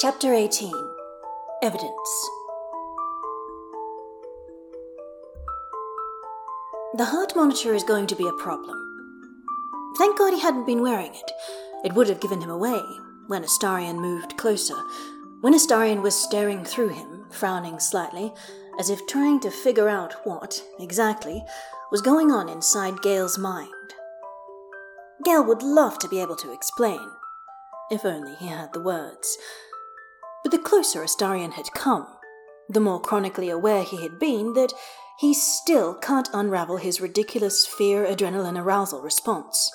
Chapter 18 Evidence The heart monitor is going to be a problem. Thank God he hadn't been wearing it. It would have given him away when Astarion moved closer, when Astarion was staring through him, frowning slightly, as if trying to figure out what, exactly, was going on inside Gale's mind. Gale would love to be able to explain, if only he had the words. But the closer Astarion had come, the more chronically aware he had been that he still can't unravel his ridiculous fear adrenaline arousal response.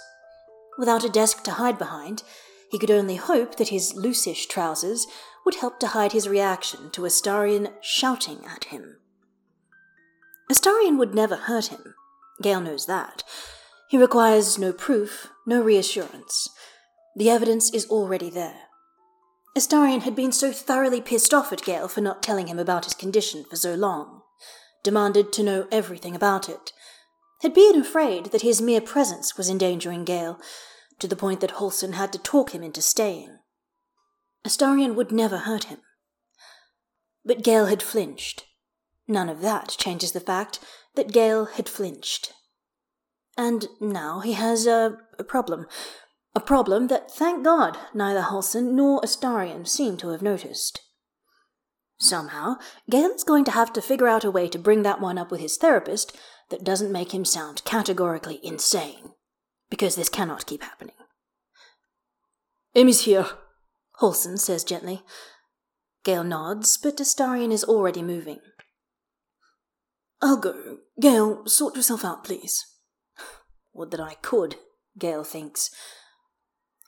Without a desk to hide behind, he could only hope that his loosish trousers would help to hide his reaction to Astarion shouting at him. Astarion would never hurt him. Gale knows that. He requires no proof, no reassurance. The evidence is already there. Astarion had been so thoroughly pissed off at Gale for not telling him about his condition for so long, demanded to know everything about it, had been afraid that his mere presence was endangering Gale, to the point that Halsin had to talk him into staying. Astarion would never hurt him. But Gale had flinched. None of that changes the fact that Gale had flinched. And now he has a, a problem. A problem that, thank God, neither Halsin nor Astarion seem to have noticed. Somehow, Gale is going to have to figure out a way to bring that one up with his therapist that doesn't make him sound categorically insane. Because this cannot keep happening. Amy's here, Halsin says gently. Gale nods, but Astarion is already moving. I'll go. Gale, sort yourself out, please. Would that I could, Gale thinks.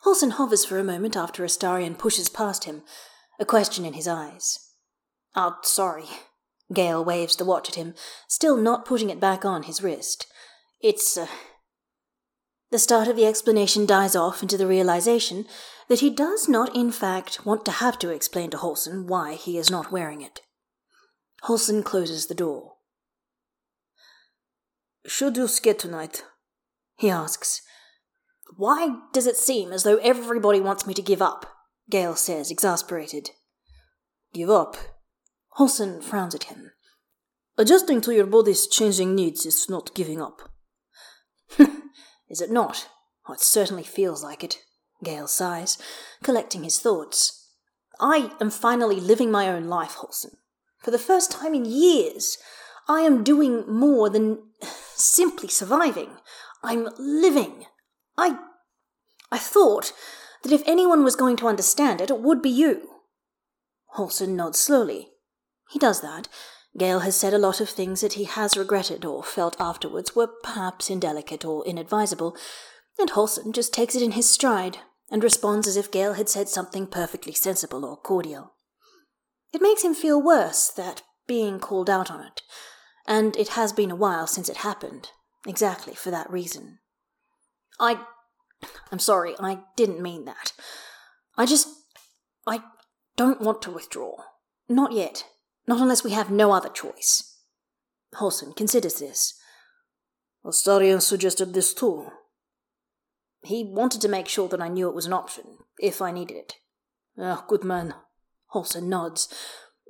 Halsin hovers for a moment after Astarion pushes past him, a question in his eyes. Oh, sorry. Gale waves the watch at him, still not putting it back on his wrist. It's, uh... The start of the explanation dies off into the realization that he does not, in fact, want to have to explain to Halsin why he is not wearing it. Halsin closes the door. Should you skate tonight? He asks. Why does it seem as though everybody wants me to give up? Gale says, exasperated. Give up? Halsin frowns at him. Adjusting to your body's changing needs is not giving up. is it not? Oh, it certainly feels like it. Gale sighs, collecting his thoughts. I am finally living my own life, Halsin. For the first time in years, I am doing more than simply surviving. I'm living. I. I thought that if anyone was going to understand it, it would be you. Halsin nods slowly. He does that. Gale has said a lot of things that he has regretted or felt afterwards were perhaps indelicate or inadvisable, and Halsin just takes it in his stride and responds as if Gale had said something perfectly sensible or cordial. It makes him feel worse that being called out on it, and it has been a while since it happened, exactly for that reason. I. I'm sorry, I didn't mean that. I just. I don't want to withdraw. Not yet. Not unless we have no other choice. Halsin considers this. Astarion suggested this too. He wanted to make sure that I knew it was an option, if I needed it. Ah, good man. Halsin nods.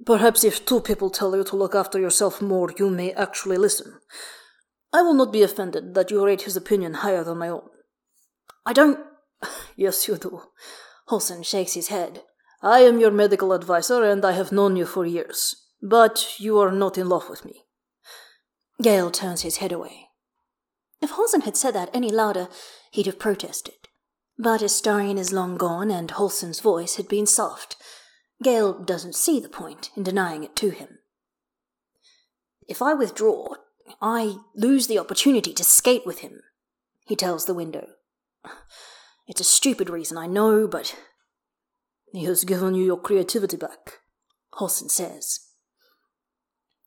Perhaps if two people tell you to look after yourself more, you may actually listen. I will not be offended that you rate his opinion higher than my own. I don't. yes, you do. Halsin shakes his head. I am your medical adviser, and I have known you for years. But you are not in love with me. Gale turns his head away. If Halsin had said that any louder, he'd have protested. But Astarion is long gone, and Halsin's voice had been soft. Gale doesn't see the point in denying it to him. If I withdraw, I lose the opportunity to skate with him, he tells the window. It's a stupid reason, I know, but. He has given you your creativity back, Halsin says.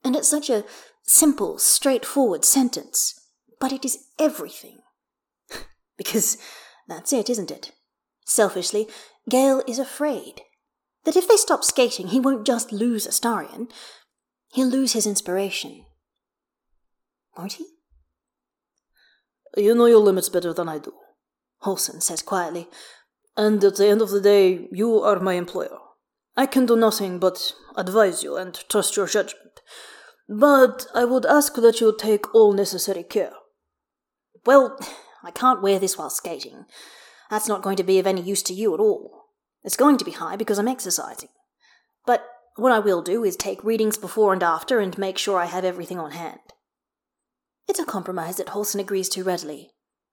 And it's such a simple, straightforward sentence, but it is everything. because that's it, isn't it? Selfishly, Gale is afraid that if they stop skating, he won't just lose Astarion, he'll lose his inspiration. Won't he? You know your limits better than I do, Halsin says quietly. And at the end of the day, you are my employer. I can do nothing but advise you and trust your judgment. But I would ask that you take all necessary care. Well, I can't wear this while skating. That's not going to be of any use to you at all. It's going to be high because I'm exercising. But what I will do is take readings before and after and make sure I have everything on hand. It's a compromise that Halsin agrees to readily.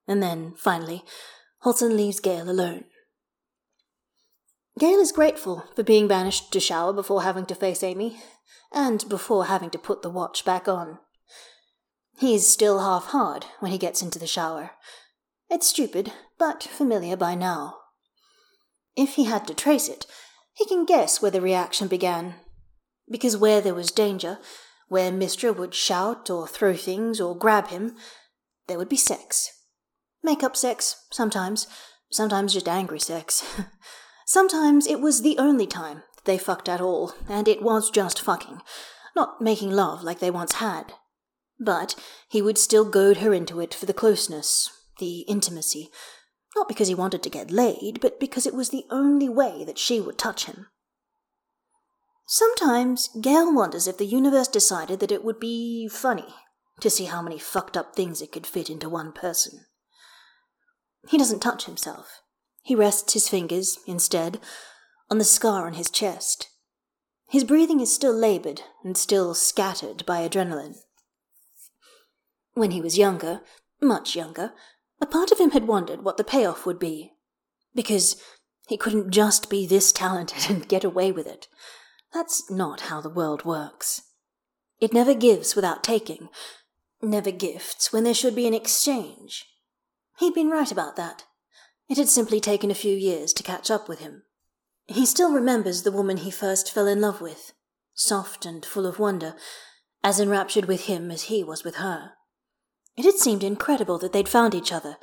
And then, finally, Halsin leaves Gale alone. Gale is grateful for being banished to shower before having to face Amy, and before having to put the watch back on. He's still half hard when he gets into the shower. It's stupid, but familiar by now. If he had to trace it, he can guess where the reaction began. Because where there was danger, where Mystra would shout or throw things or grab him, there would be sex. Make up sex, sometimes. Sometimes just angry sex. sometimes it was the only time they fucked at all, and it was just fucking, not making love like they once had. But he would still goad her into it for the closeness, the intimacy, not because he wanted to get laid, but because it was the only way that she would touch him. Sometimes Gale wonders if the universe decided that it would be funny to see how many fucked up things it could fit into one person. He doesn't touch himself. He rests his fingers, instead, on the scar on his chest. His breathing is still labored and still scattered by adrenaline. When he was younger, much younger, a part of him had wondered what the payoff would be. Because he couldn't just be this talented and get away with it. That's not how the world works. It never gives without taking, never gifts when there should be an exchange. He'd been right about that. It had simply taken a few years to catch up with him. He still remembers the woman he first fell in love with, soft and full of wonder, as enraptured with him as he was with her. It had seemed incredible that they'd found each other,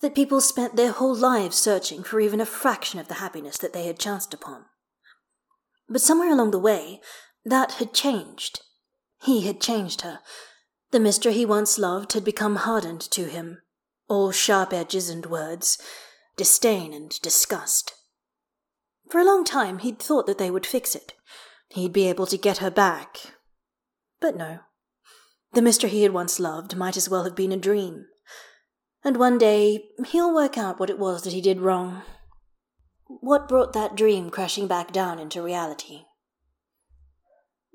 that people spent their whole lives searching for even a fraction of the happiness that they had chanced upon. But somewhere along the way, that had changed. He had changed her. The Mystra he once loved had become hardened to him, all sharp edges and words, disdain and disgust. For a long time he'd thought that they would fix it. He'd be able to get her back. But no. The Mystra he had once loved might as well have been a dream. And one day he'll work out what it was that he did wrong. What brought that dream crashing back down into reality?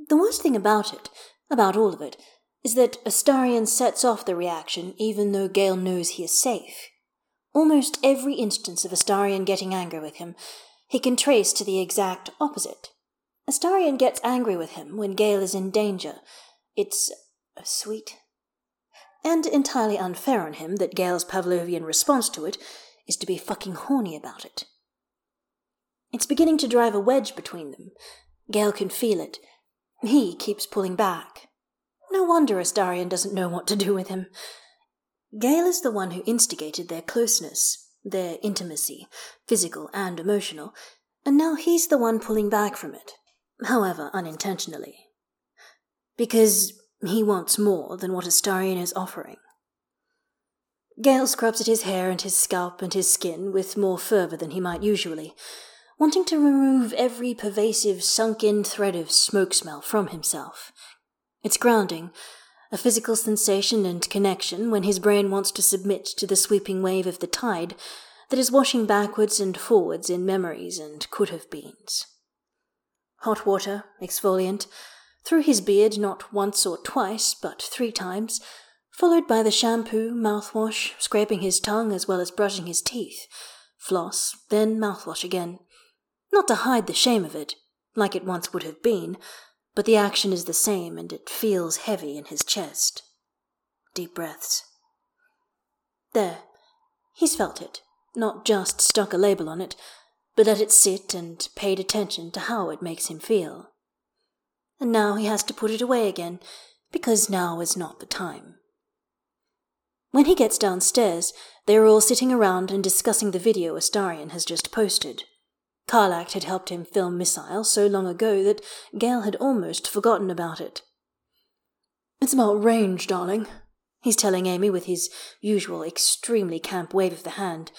The worst thing about it, about all of it, is that Astarion sets off the reaction even though Gale knows he is safe. Almost every instance of Astarion getting angry with him, he can trace to the exact opposite. Astarion gets angry with him when Gale is in danger. It's uh, sweet. And entirely unfair on him that Gale's Pavlovian response to it is to be fucking horny about it. It's beginning to drive a wedge between them. Gale can feel it. He keeps pulling back. No wonder Astarion doesn't know what to do with him. Gale is the one who instigated their closeness, their intimacy, physical and emotional, and now he's the one pulling back from it, however unintentionally. Because he wants more than what Astarion is offering. Gale scrubs at his hair and his scalp and his skin with more fervour than he might usually, wanting to remove every pervasive sunk in thread of smoke smell from himself. It's grounding, a physical sensation and connection when his brain wants to submit to the sweeping wave of the tide that is washing backwards and forwards in memories and could have beens. Hot water, exfoliant, through his beard not once or twice, but three times, followed by the shampoo, mouthwash, scraping his tongue as well as brushing his teeth, floss, then mouthwash again. Not to hide the shame of it, like it once would have been, but the action is the same and it feels heavy in his chest. Deep breaths. There. He's felt it, not just stuck a label on it, but let it sit and paid attention to how it makes him feel. And now he has to put it away again, because now is not the time. When he gets downstairs, they are all sitting around and discussing the video Astarion has just posted. Karlach had helped him film Missile so long ago that Gale had almost forgotten about it. It's about range, darling, he's telling Amy with his usual extremely camp wave of the hand.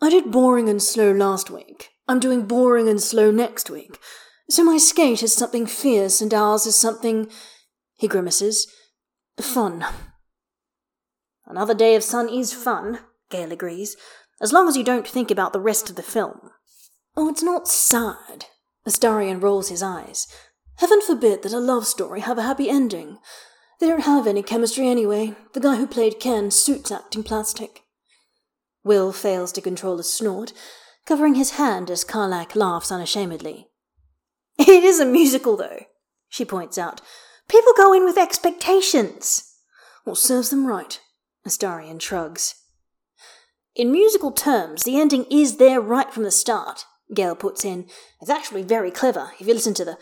I did boring and slow last week. I'm doing boring and slow next week. So my skate is something fierce and ours is something. He grimaces. Fun. Another day of sun is fun, Gale agrees, as long as you don't think about the rest of the film. Oh, it's not sad. Astarion rolls his eyes. Heaven forbid that a love story have a happy ending. They don't have any chemistry anyway. The guy who played Ken suits acting plastic. Will fails to control a snort, covering his hand as Karlach laughs unashamedly. It is a musical, though, she points out. People go in with expectations. What serves them right? Astarion shrugs. In musical terms, the ending is there right from the start, Gale puts in. It's actually very clever, if you listen to the.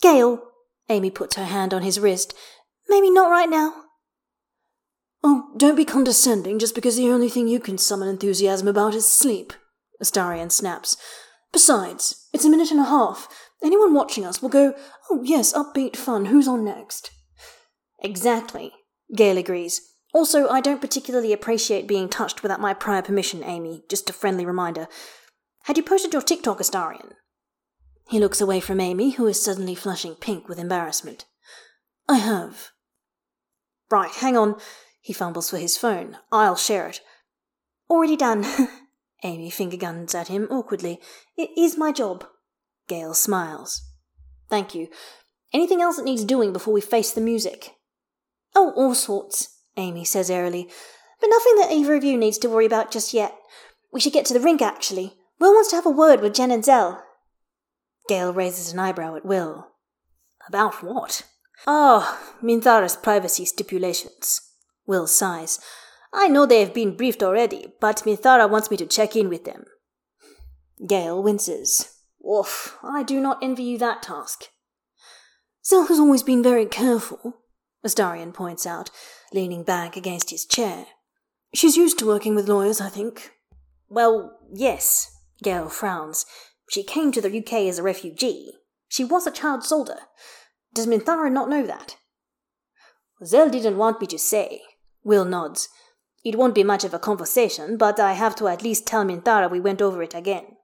Gale, Amy puts her hand on his wrist. Maybe not right now. Oh, don't be condescending just because the only thing you can summon enthusiasm about is sleep, Astarion snaps. Besides, it's a minute and a half. Anyone watching us will go, oh yes, upbeat fun, who's on next? Exactly, Gale agrees. Also, I don't particularly appreciate being touched without my prior permission, Amy. Just a friendly reminder. Had you posted your TikTok, Astarion? He looks away from Amy, who is suddenly flushing pink with embarrassment. I have. Right, hang on. He fumbles for his phone. I'll share it. Already done. Amy finger guns at him awkwardly. It is my job. Gale smiles. Thank you. Anything else that needs doing before we face the music? Oh, all sorts, Amy says airily. But nothing that either of you needs to worry about just yet. We should get to the rink, actually. Will wants to have a word with Jen and Zell. Gale raises an eyebrow at Will. About what? Ah, oh, Minthara's privacy stipulations. Will sighs. I know they have been briefed already, but Minthara wants me to check in with them. Gale winces. Oof, I do not envy you that task. Zell has always been very careful, Astarion points out, leaning back against his chair. She's used to working with lawyers, I think. Well, yes, Gale frowns. She came to the UK as a refugee. She was a child soldier. Does Minthara not know that? Zell didn't want me to say. Will nods. It won't be much of a conversation, but I have to at least tell Minthara we went over it again.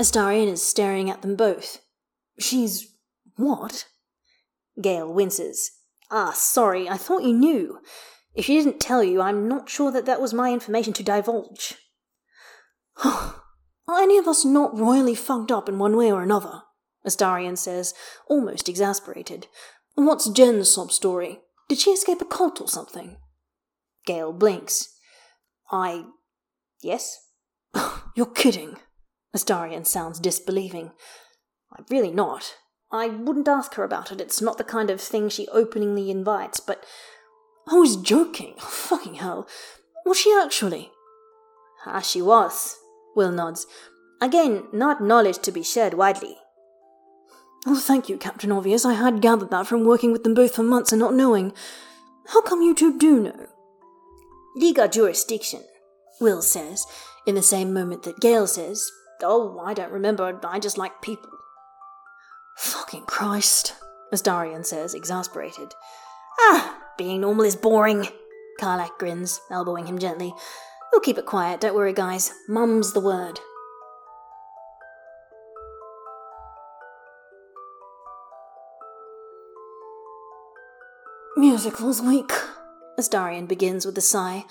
Astarion is staring at them both. She's. what? Gale winces. Ah, sorry, I thought you knew. If she didn't tell you, I'm not sure that that was my information to divulge. Are any of us not royally fucked up in one way or another? Astarion says, almost exasperated. What's Jen's sob story? Did she escape a cult or something? Gale blinks. I. yes? You're kidding. Astarion sounds disbelieving. I'm really not. I wouldn't ask her about it. It's not the kind of thing she openly invites, but. I was joking. Fucking hell. Was she actually? Ah, she was. Will nods. Again, not knowledge to be shared widely. Oh, thank you, Captain Obvious. I had gathered that from working with them both for months and not knowing. How come you two do know? Legal jurisdiction, Will says, in the same moment that Gale says, Oh, I don't remember. I just like people. Fucking Christ, Astarion says, exasperated. Ah, being normal is boring. Karlach grins, elbowing him gently. We'll keep it quiet, don't worry, guys. Mum's the word. Musicals week, Astarion begins with a sigh,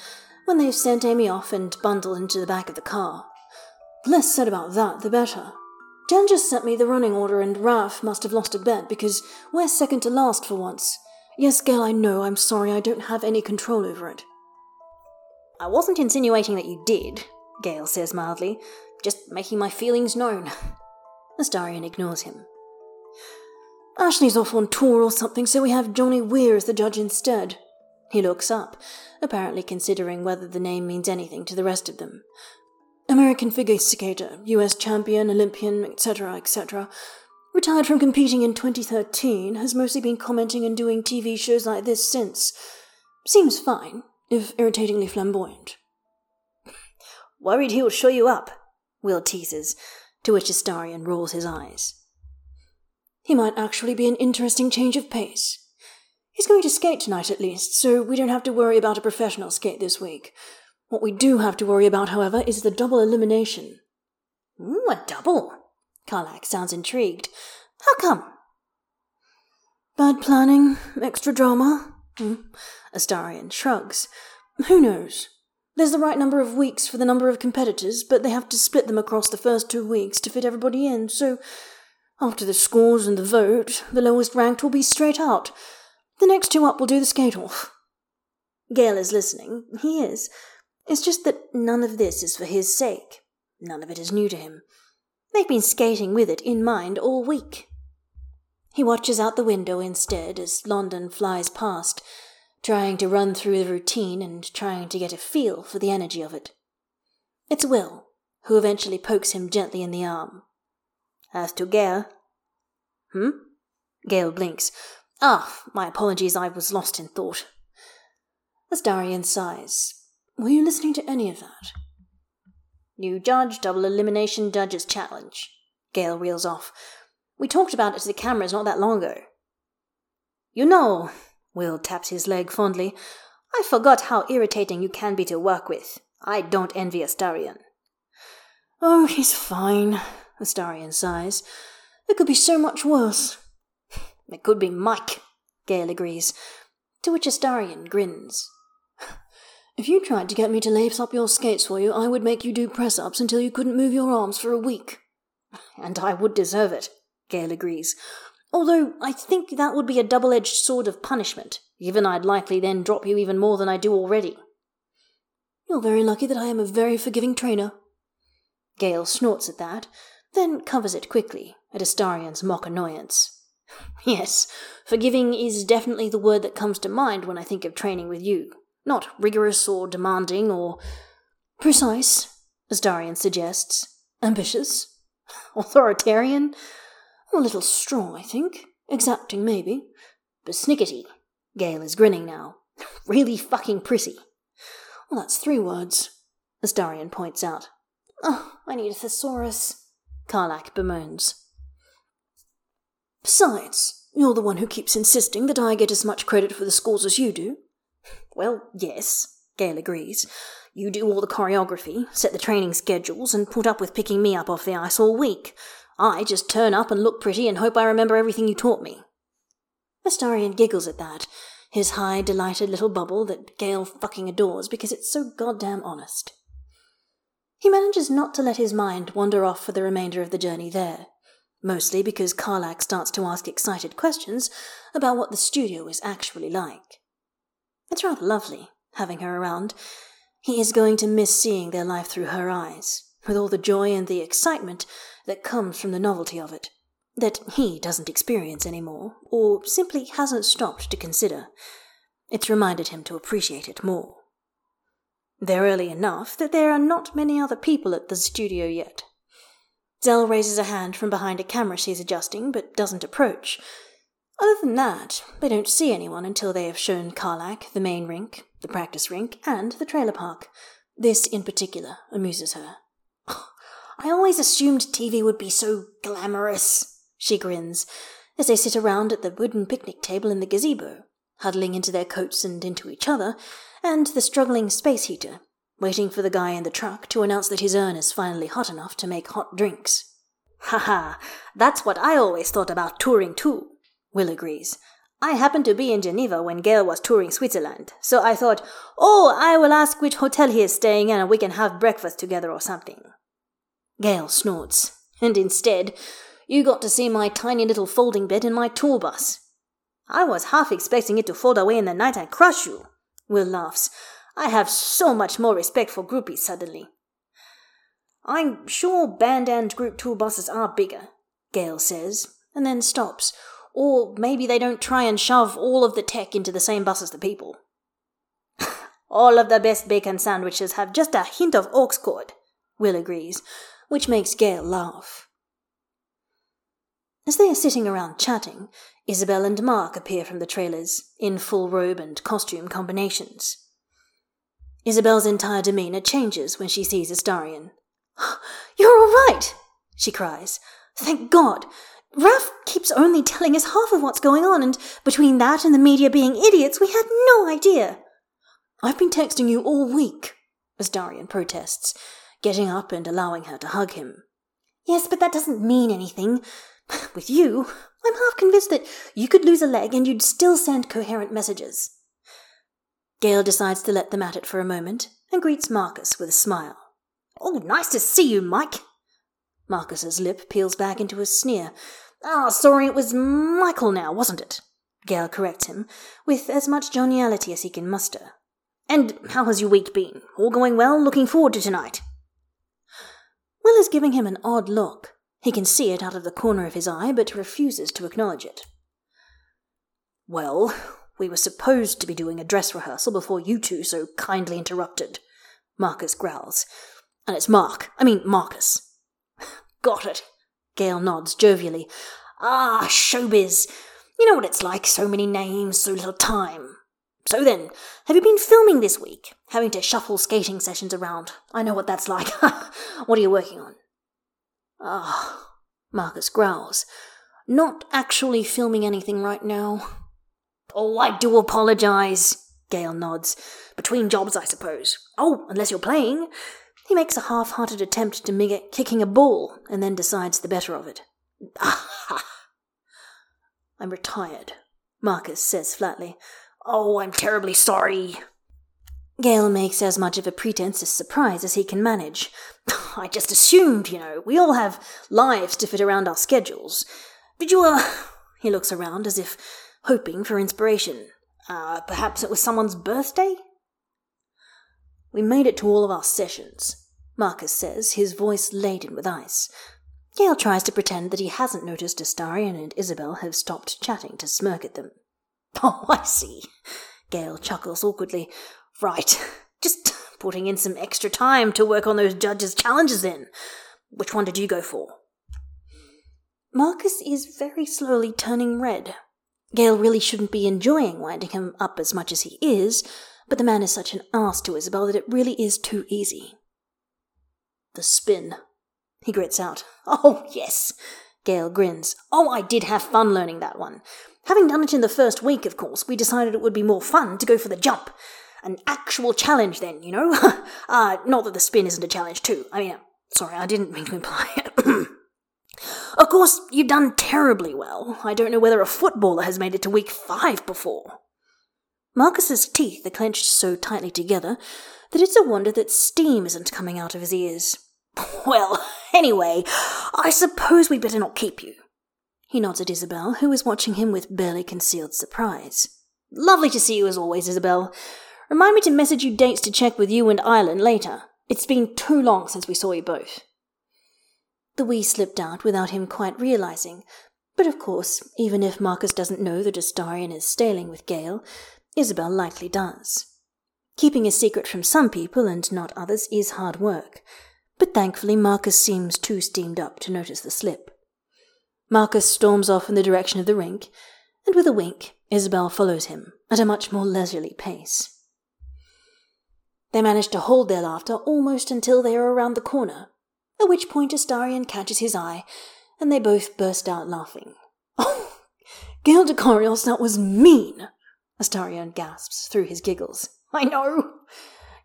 when they've sent Amy off and bundled into the back of the car. The less said about that, the better. Jen just sent me the running order, and Ralph must have lost a bet because we're second to last for once. Yes, Gale, I know, I'm sorry, I don't have any control over it. I wasn't insinuating that you did, Gale says mildly, just making my feelings known. Astarion ignores him. Ashley's off on tour or something, so we have Johnny Weir as the judge instead. He looks up, apparently considering whether the name means anything to the rest of them. American figure skater, US champion, Olympian, etc., etc. Retired from competing in 2013, has mostly been commenting and doing TV shows like this since. Seems fine, if irritatingly flamboyant. Worried he'll show you up, Will teases, to which Astarion rolls his eyes. He might actually be an interesting change of pace. He's going to skate tonight at least, so we don't have to worry about a professional skate this week. What we do have to worry about, however, is the double elimination. Ooh, a double, Karlach sounds intrigued. How come? Bad planning, extra drama. Hmm. Astarion shrugs. Who knows? There's the right number of weeks for the number of competitors, but they have to split them across the first two weeks to fit everybody in, so after the scores and the vote, the lowest ranked will be straight out. The next two up will do the skate off. Gale is listening. He is. It's just that none of this is for his sake. None of it is new to him. They've been skating with it in mind all week. He watches out the window instead as London flies past, trying to run through the routine and trying to get a feel for the energy of it. It's Will, who eventually pokes him gently in the arm. As to Gale. Hmm? Gale blinks. Ah, my apologies, I was lost in thought. Astarion sighs. Were you listening to any of that? New judge, double elimination judge's challenge. Gale reels off. We talked about it to the cameras not that long ago. You know, Will taps his leg fondly, I forgot how irritating you can be to work with. I don't envy Astarion. Oh, he's fine, Astarion sighs. It could be so much worse. It could be Mike, Gale agrees, to which Astarion grins. If you tried to get me to lace up your skates for you, I would make you do press ups until you couldn't move your arms for a week. And I would deserve it, Gale agrees. Although I think that would be a double edged sword of punishment, given I'd likely then drop you even more than I do already. You're very lucky that I am a very forgiving trainer. Gale snorts at that, then covers it quickly, at Astarion's mock annoyance. Yes, forgiving is definitely the word that comes to mind when I think of training with you. Not rigorous or demanding or precise, Astarion suggests. Ambitious? Authoritarian? A little strong, I think. Exacting, maybe. Besnickety. Gale is grinning now. really fucking pretty. Well, that's three words, Astarion points out. Oh, I need a thesaurus, Karlach bemoans. Besides, you're the one who keeps insisting that I get as much credit for the scores as you do. Well, yes, Gale agrees. You do all the choreography, set the training schedules, and put up with picking me up off the ice all week. I just turn up and look pretty and hope I remember everything you taught me. Astarion giggles at that, his high, delighted little bubble that Gale fucking adores because it's so goddamn honest. He manages not to let his mind wander off for the remainder of the journey there, mostly because Karlach starts to ask excited questions about what the studio is actually like. It's rather lovely, having her around. He is going to miss seeing their life through her eyes, with all the joy and the excitement that comes from the novelty of it, that he doesn't experience any more, or simply hasn't stopped to consider. It's reminded him to appreciate it more. They're early enough that there are not many other people at the studio yet. Zell raises a hand from behind a camera she's adjusting, but doesn't approach, other than that, they don't see anyone until they have shown Karlach the main rink, the practice rink, and the trailer park. This, in particular, amuses her. I always assumed TV would be so glamorous, she grins, as they sit around at the wooden picnic table in the gazebo, huddling into their coats and into each other, and the struggling space heater, waiting for the guy in the truck to announce that his urn is finally hot enough to make hot drinks. Ha ha, that's what I always thought about touring too. Will agrees. I happened to be in Geneva when Gale was touring Switzerland, so I thought, oh, I will ask which hotel he is staying in and we can have breakfast together or something. Gale snorts, and instead, you got to see my tiny little folding bed in my tour bus. I was half expecting it to fold away in the night and crush you. Will laughs. I have so much more respect for groupies suddenly. I'm sure band and group tour buses are bigger, Gale says, and then stops, or maybe they don't try and shove all of the tech into the same bus as the people. all of the best bacon sandwiches have just a hint of aux cord, Will agrees, which makes Gale laugh. As they are sitting around chatting, Isobel and Mark appear from the trailers, in full robe and costume combinations. Isobel's entire demeanor changes when she sees Astarion. You're all right! she cries. Thank God! Ralph keeps only telling us half of what's going on, and between that and the media being idiots, we had no idea. I've been texting you all week, Astarion protests, getting up and allowing her to hug him. Yes, but that doesn't mean anything. With you, I'm half convinced that you could lose a leg and you'd still send coherent messages. Gale decides to let them at it for a moment and greets Marcus with a smile. Oh, nice to see you, Mike. Marcus's lip peels back into a sneer. Ah, sorry, it was Michael now, wasn't it? Gale corrects him, with as much joviality as he can muster. And how has your week been? All going well? Looking forward to tonight? Will is giving him an odd look. He can see it out of the corner of his eye, but refuses to acknowledge it. Well, we were supposed to be doing a dress rehearsal before you two so kindly interrupted, Marcus growls. And it's Mark. I mean, Marcus. Got it. Gale nods jovially. Ah, showbiz. You know what it's like, so many names, so little time. So then, have you been filming this week? Having to shuffle skating sessions around. I know what that's like. what are you working on? Ah, Marcus growls. Not actually filming anything right now. Oh, I do apologize. Gale nods. Between jobs, I suppose. Oh, unless you're playing. He makes a half hearted attempt to mimic kicking a ball and then decides the better of it. Ah, I'm retired, Marcus says flatly. Oh, I'm terribly sorry. Gale makes as much of a pretense of surprise as he can manage. I just assumed, you know, we all have lives to fit around our schedules. Did you, uh. He looks around as if hoping for inspiration. Uh, perhaps it was someone's birthday? We made it to all of our sessions, Marcus says, his voice laden with ice. Gale tries to pretend that he hasn't noticed Astarion and Isobel have stopped chatting to smirk at them. Oh, I see. Gale chuckles awkwardly. Right. Just putting in some extra time to work on those judges' challenges then. Which one did you go for? Marcus is very slowly turning red. Gale really shouldn't be enjoying winding him up as much as he is, but the man is such an ass to Isobel that it really is too easy. The spin, he grits out. Oh, yes. Gale grins. Oh, I did have fun learning that one. Having done it in the first week, of course, we decided it would be more fun to go for the jump. An actual challenge, then, you know? uh, not that the spin isn't a challenge, too. I mean, sorry, I didn't mean to imply it. of course, you've done terribly well. I don't know whether a footballer has made it to week five before. Marcus's teeth are clenched so tightly together that it's a wonder that steam isn't coming out of his ears. Well, anyway, I suppose we'd better not keep you. He nods at Isobel, who is watching him with barely concealed surprise. Lovely to see you as always, Isobel. Remind me to message you dates to check with you and Aylin later. It's been too long since we saw you both. The wee slipped out without him quite realizing, but of course, even if Marcus doesn't know that Astarion is staling with Gale, Isobel likely does. Keeping a secret from some people and not others is hard work, but thankfully Marcus seems too steamed up to notice the slip. Marcus storms off in the direction of the rink, and with a wink, Isobel follows him at a much more leisurely pace. They manage to hold their laughter almost until they are around the corner, at which point Astarion catches his eye, and they both burst out laughing. Oh, Gale Dekarios, that was mean! Astarion gasps through his giggles. I know!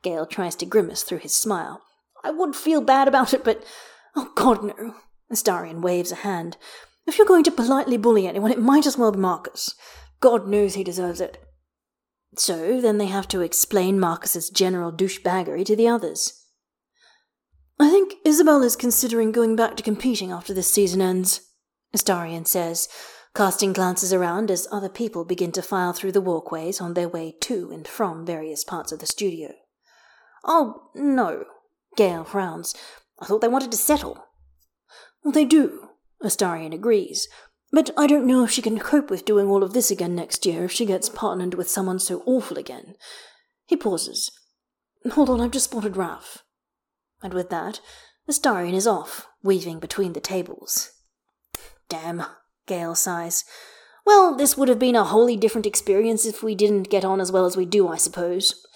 Gale tries to grimace through his smile. I would feel bad about it, but oh God, no. Astarion waves a hand. If you're going to politely bully anyone, it might as well be Marcus. God knows he deserves it. So then they have to explain Marcus's general douchebaggery to the others. I think Isobel is considering going back to competing after this season ends, Astarion says, casting glances around as other people begin to file through the walkways on their way to and from various parts of the studio. Oh, no, Gale frowns. I thought they wanted to settle. Well, they do, Astarion agrees. But I don't know if she can cope with doing all of this again next year if she gets partnered with someone so awful again. He pauses. Hold on, I've just spotted Raf. And with that, Astarion is off, weaving between the tables. Damn, Gale sighs. Well, this would have been a wholly different experience if we didn't get on as well as we do, I suppose.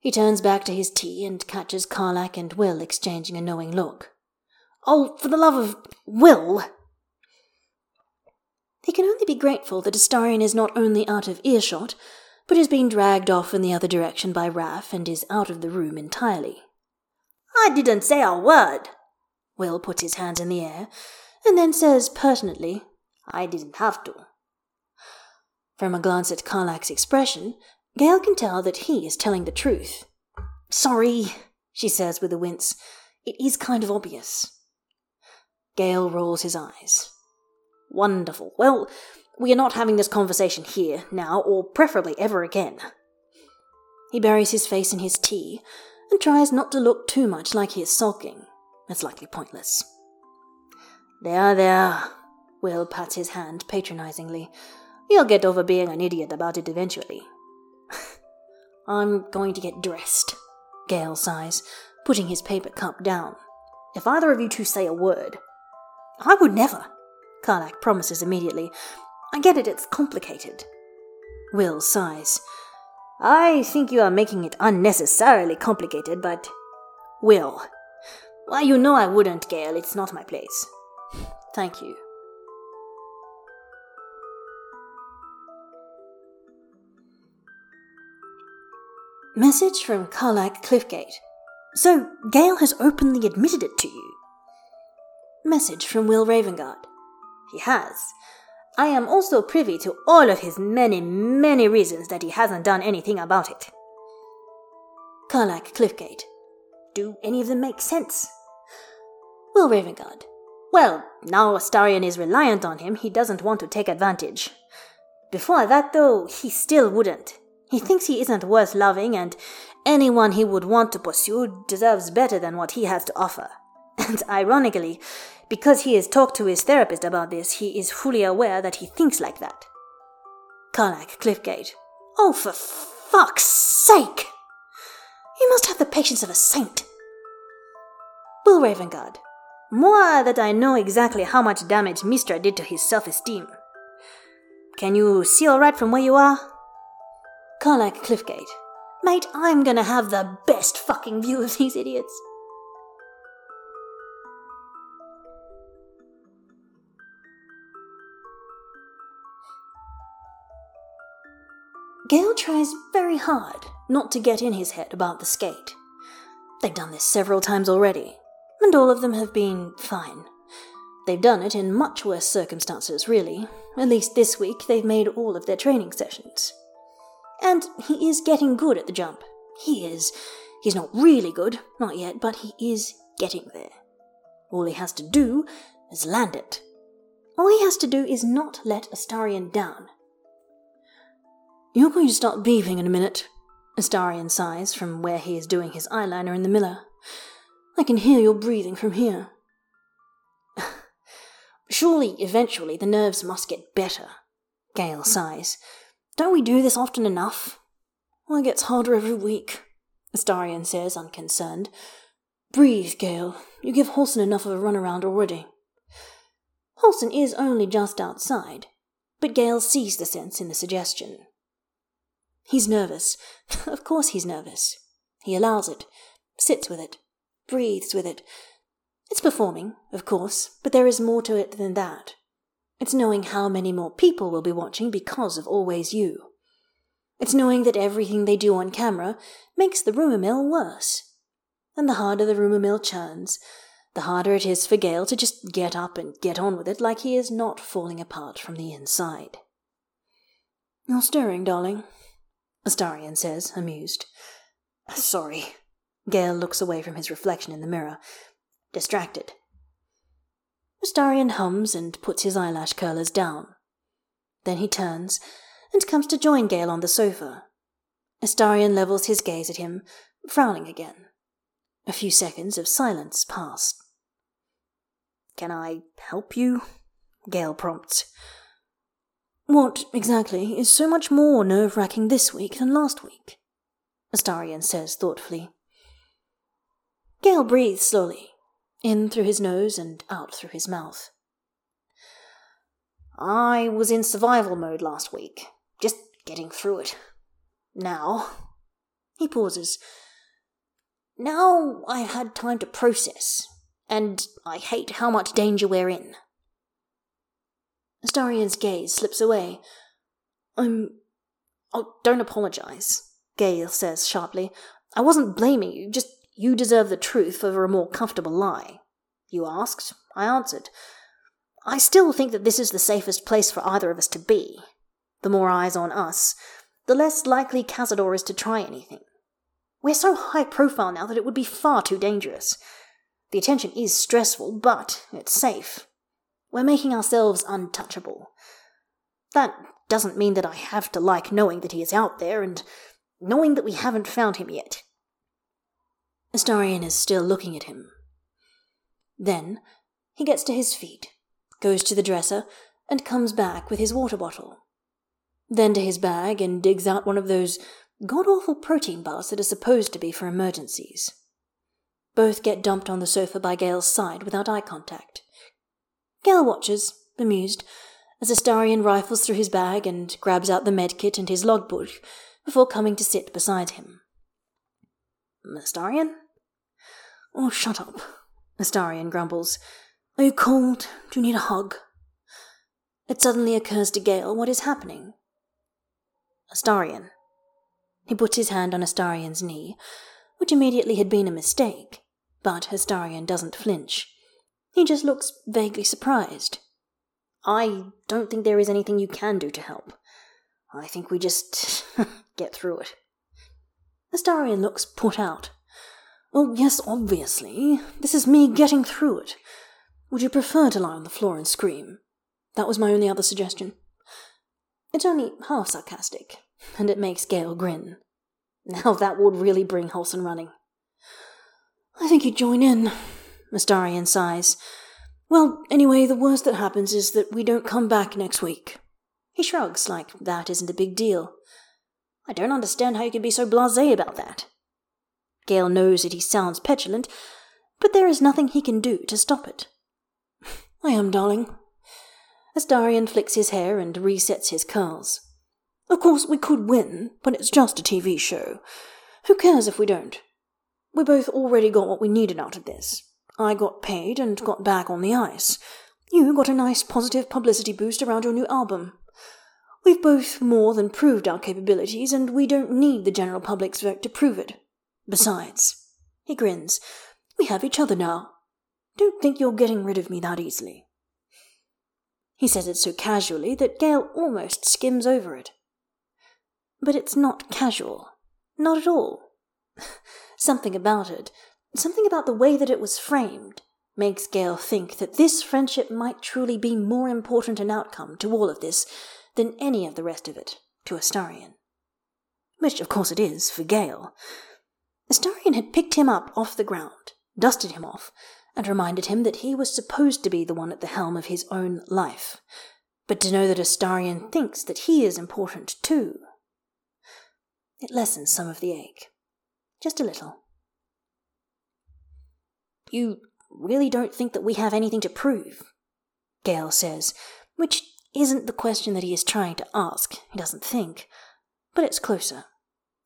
He turns back to his tea and catches Karlach and Will exchanging a knowing look. Oh, for the love of Will! He can only be grateful that Astarion is not only out of earshot, but has been dragged off in the other direction by Raf and is out of the room entirely. I didn't say a word, Will puts his hands in the air, and then says pertinently, I didn't have to. From a glance at Karlach's expression, Gale can tell that he is telling the truth. Sorry, she says with a wince. It is kind of obvious. Gale rolls his eyes. Wonderful. Well, we are not having this conversation here, now, or preferably ever again. He buries his face in his tea and tries not to look too much like he is sulking. It's likely pointless. There, there. Will pats his hand patronizingly. You'll get over being an idiot about it eventually. I'm going to get dressed, Gale sighs, putting his paper cup down. If either of you two say a word. I would never, Karlach promises immediately. I get it, it's complicated. Will sighs. I think you are making it unnecessarily complicated, but. Will. Why, you know I wouldn't, Gale. It's not my place. Thank you. Message from Karlach Cliffgate. So, Gale has openly admitted it to you. Message from Will Ravengard. He has. I am also privy to all of his many, many reasons that he hasn't done anything about it. Karlach Cliffgate. Do any of them make sense? Will Ravengard. Well, now Astarion is reliant on him, he doesn't want to take advantage. Before that, though, he still wouldn't. He thinks he isn't worth loving, and anyone he would want to pursue deserves better than what he has to offer. And ironically, because he has talked to his therapist about this, he is fully aware that he thinks like that. Karlach Cliffgate. Oh, for fuck's sake! You must have the patience of a saint. Will Ravengard. More that I know exactly how much damage Mystra did to his self esteem. Can you see alright from where you are? Karlach Cliffgate. Mate, I'm gonna have the best fucking view of these idiots. Gale tries very hard not to get in his head about the skate. They've done this several times already, and all of them have been fine. They've done it in much worse circumstances, really. At least this week they've made all of their training sessions. And he is getting good at the jump. He is. He's not really good, not yet, but he is getting there. All he has to do is land it. All he has to do is not let Astarion down. You're going to start beeping in a minute, Astarion sighs from where he is doing his eyeliner in the mirror. I can hear your breathing from here. Surely, eventually, the nerves must get better, Gale sighs. Don't we do this often enough? Well, it gets harder every week, Astarion says, unconcerned. Breathe, Gale. You give Halsin enough of a runaround already. Halsin is only just outside, but Gale sees the sense in the suggestion. He's nervous. of course he's nervous. He allows it, sits with it, breathes with it. It's performing, of course, but there is more to it than that. It's knowing how many more people will be watching because of Always You. It's knowing that everything they do on camera makes the rumour mill worse. And the harder the rumour mill churns, the harder it is for Gale to just get up and get on with it like he is not falling apart from the inside. You're stirring, darling, Astarion says, amused. Sorry. Gale looks away from his reflection in the mirror, distracted. Astarion hums and puts his eyelash curlers down. Then he turns and comes to join Gale on the sofa. Astarion levels his gaze at him, frowning again. A few seconds of silence pass. Can I help you? Gale prompts. What, exactly, is so much more nerve wracking this week than last week? Astarion says thoughtfully. Gale breathes slowly, in through his nose and out through his mouth. I was in survival mode last week, just getting through it. Now. He pauses. Now I've had time to process, and I hate how much danger we're in. Astarion's gaze slips away. I'm. Oh, don't apologize, Gale says sharply. I wasn't blaming you, just you deserve the truth over a more comfortable lie. You asked, I answered. I still think that this is the safest place for either of us to be. The more eyes on us, the less likely Cazador is to try anything. We're so high profile now that it would be far too dangerous. The attention is stressful, but it's safe. We're making ourselves untouchable. That doesn't mean that I have to like knowing that he is out there and knowing that we haven't found him yet. Astarion is still looking at him. Then he gets to his feet, goes to the dresser, and comes back with his water bottle. Then to his bag and digs out one of those god awful protein bars that are supposed to be for emergencies. Both get dumped on the sofa by Gale's side without eye contact. Gale watches, bemused, as Astarion rifles through his bag and grabs out the medkit and his logbook before coming to sit beside him. Astarion? Oh, shut up, Astarion grumbles. Are you cold? Do you need a hug? It suddenly occurs to Gale what is happening. Astarion. He puts his hand on Astarion's knee, which immediately had been a mistake, but Astarion doesn't flinch. He just looks vaguely surprised. I don't think there is anything you can do to help. I think we just get through it. Astarion looks put out. Well, yes, obviously. This is me getting through it. Would you prefer to lie on the floor and scream? That was my only other suggestion. It's only half sarcastic, and it makes Gale grin. Now that would really bring Halsin running. I think you'd join in, Astarion sighs. Well, anyway, the worst that happens is that we don't come back next week. He shrugs like that isn't a big deal. I don't understand how you can be so blasé about that. Gale knows that he sounds petulant, but there is nothing he can do to stop it. I am, darling. Astarion flicks his hair and resets his curls. Of course, we could win, but it's just a TV show. Who cares if we don't? We both already got what we needed out of this. I got paid and got back on the ice. You got a nice positive publicity boost around your new album. We've both more than proved our capabilities, and we don't need the general public's vote to prove it. Besides, he grins, we have each other now. Don't think you're getting rid of me that easily. He says it so casually that Gale almost skims over it. But it's not casual. Not at all. something about it, something about the way that it was framed, makes Gale think that this friendship might truly be more important an outcome to all of this than any of the rest of it to Astarion. Which, of course, it is for Gale. Astarion had picked him up off the ground, dusted him off, and reminded him that he was supposed to be the one at the helm of his own life. But to know that Astarion thinks that he is important too, it lessens some of the ache. Just a little. You really don't think that we have anything to prove? Gale says, which isn't the question that he is trying to ask, he doesn't think, but it's closer.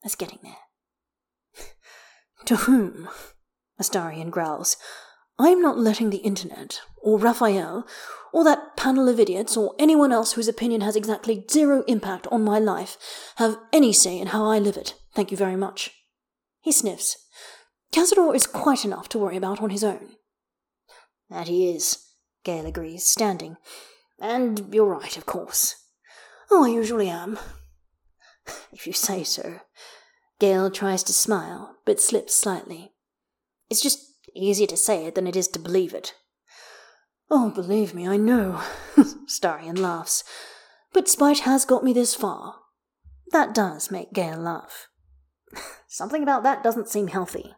It's getting there. to whom? Astarion growls. I'm not letting the internet, or Raphael, or that panel of idiots, or anyone else whose opinion has exactly zero impact on my life, have any say in how I live it. Thank you very much. He sniffs. Cazador is quite enough to worry about on his own. That he is, Gale agrees, standing. And you're right, of course. Oh, I usually am. If you say so. Gale tries to smile, but slips slightly. It's just Easier to say it than it is to believe it. Oh, believe me, I know. Astarion laughs. But spite has got me this far. That does make Gale laugh. Something about that doesn't seem healthy.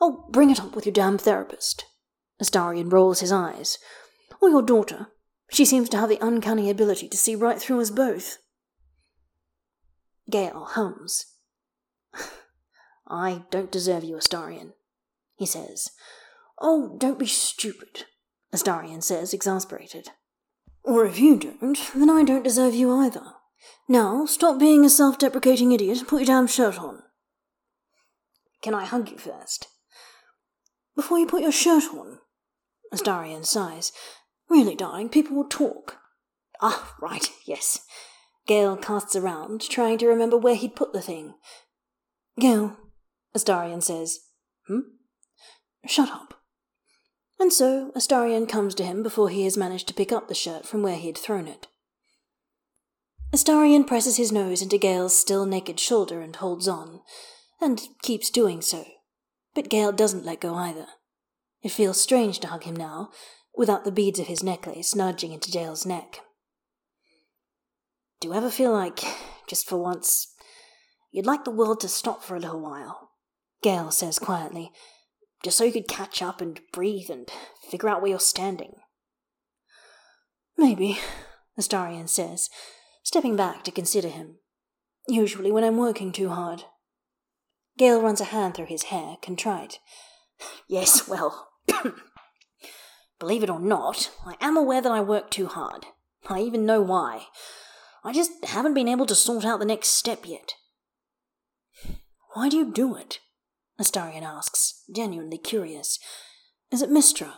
Oh, bring it up with your damn therapist. Astarion rolls his eyes. Or your daughter. She seems to have the uncanny ability to see right through us both. Gale hums. I don't deserve you, Astarion, he says. Oh, don't be stupid, Astarion says, exasperated. Or if you don't, then I don't deserve you either. Now, stop being a self deprecating idiot and put your damn shirt on. Can I hug you first? Before you put your shirt on? Astarion sighs. Really, darling, people will talk. Ah, right, yes. Gale casts around, trying to remember where he'd put the thing. Gale, Astarion says. Hmm? Shut up. And so Astarion comes to him before he has managed to pick up the shirt from where he had thrown it. Astarion presses his nose into Gale's still naked shoulder and holds on, and keeps doing so. But Gale doesn't let go either. It feels strange to hug him now, without the beads of his necklace nudging into Gale's neck. Do you ever feel like, just for once, you'd like the world to stop for a little while? Gale says quietly, just so you could catch up and breathe and figure out where you're standing. Maybe, Astarion says, stepping back to consider him. Usually when I'm working too hard. Gale runs a hand through his hair, contrite. Yes, well. Believe it or not, I am aware that I work too hard. I even know why. I just haven't been able to sort out the next step yet. Why do you do it? Astarion asks, genuinely curious. Is it Mystra?